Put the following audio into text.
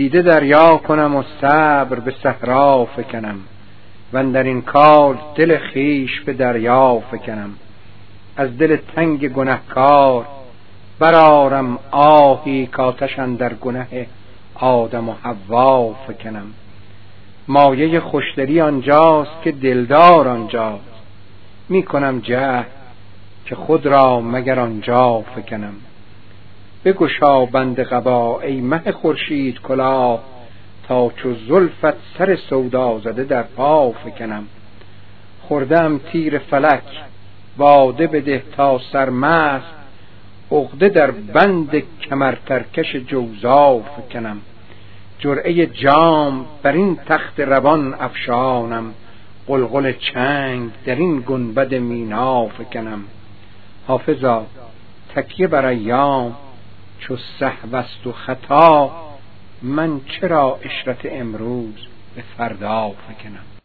دیده دریا کنم و صبر به صحرا فکنم. و در این کار دل خیش به دریا فکنم. از دل تنگ گنهکار برارم آهی کاتشن در گنه آدم و حوا فکنم. مایه خوشدری آنجاست که دلدار آنجاست. می کنم جه که خود را مگر آنجا فکنم. بگشا بند قبا ای مه خورشید کلاه تا چو زلفت سر سودا زده در پا فکنم. خوردم تیر فلک باده بده تا سرمست عقده در بند کمرترکش جوزا فکنم. جرعه جام بر این تخت روان افشانم قلقل چنگ در این گنبد مینا فکنم. حافظا تکیه بر ایام چو سهوست و خطا من چرا اشرت امروز به فردا فکنم؟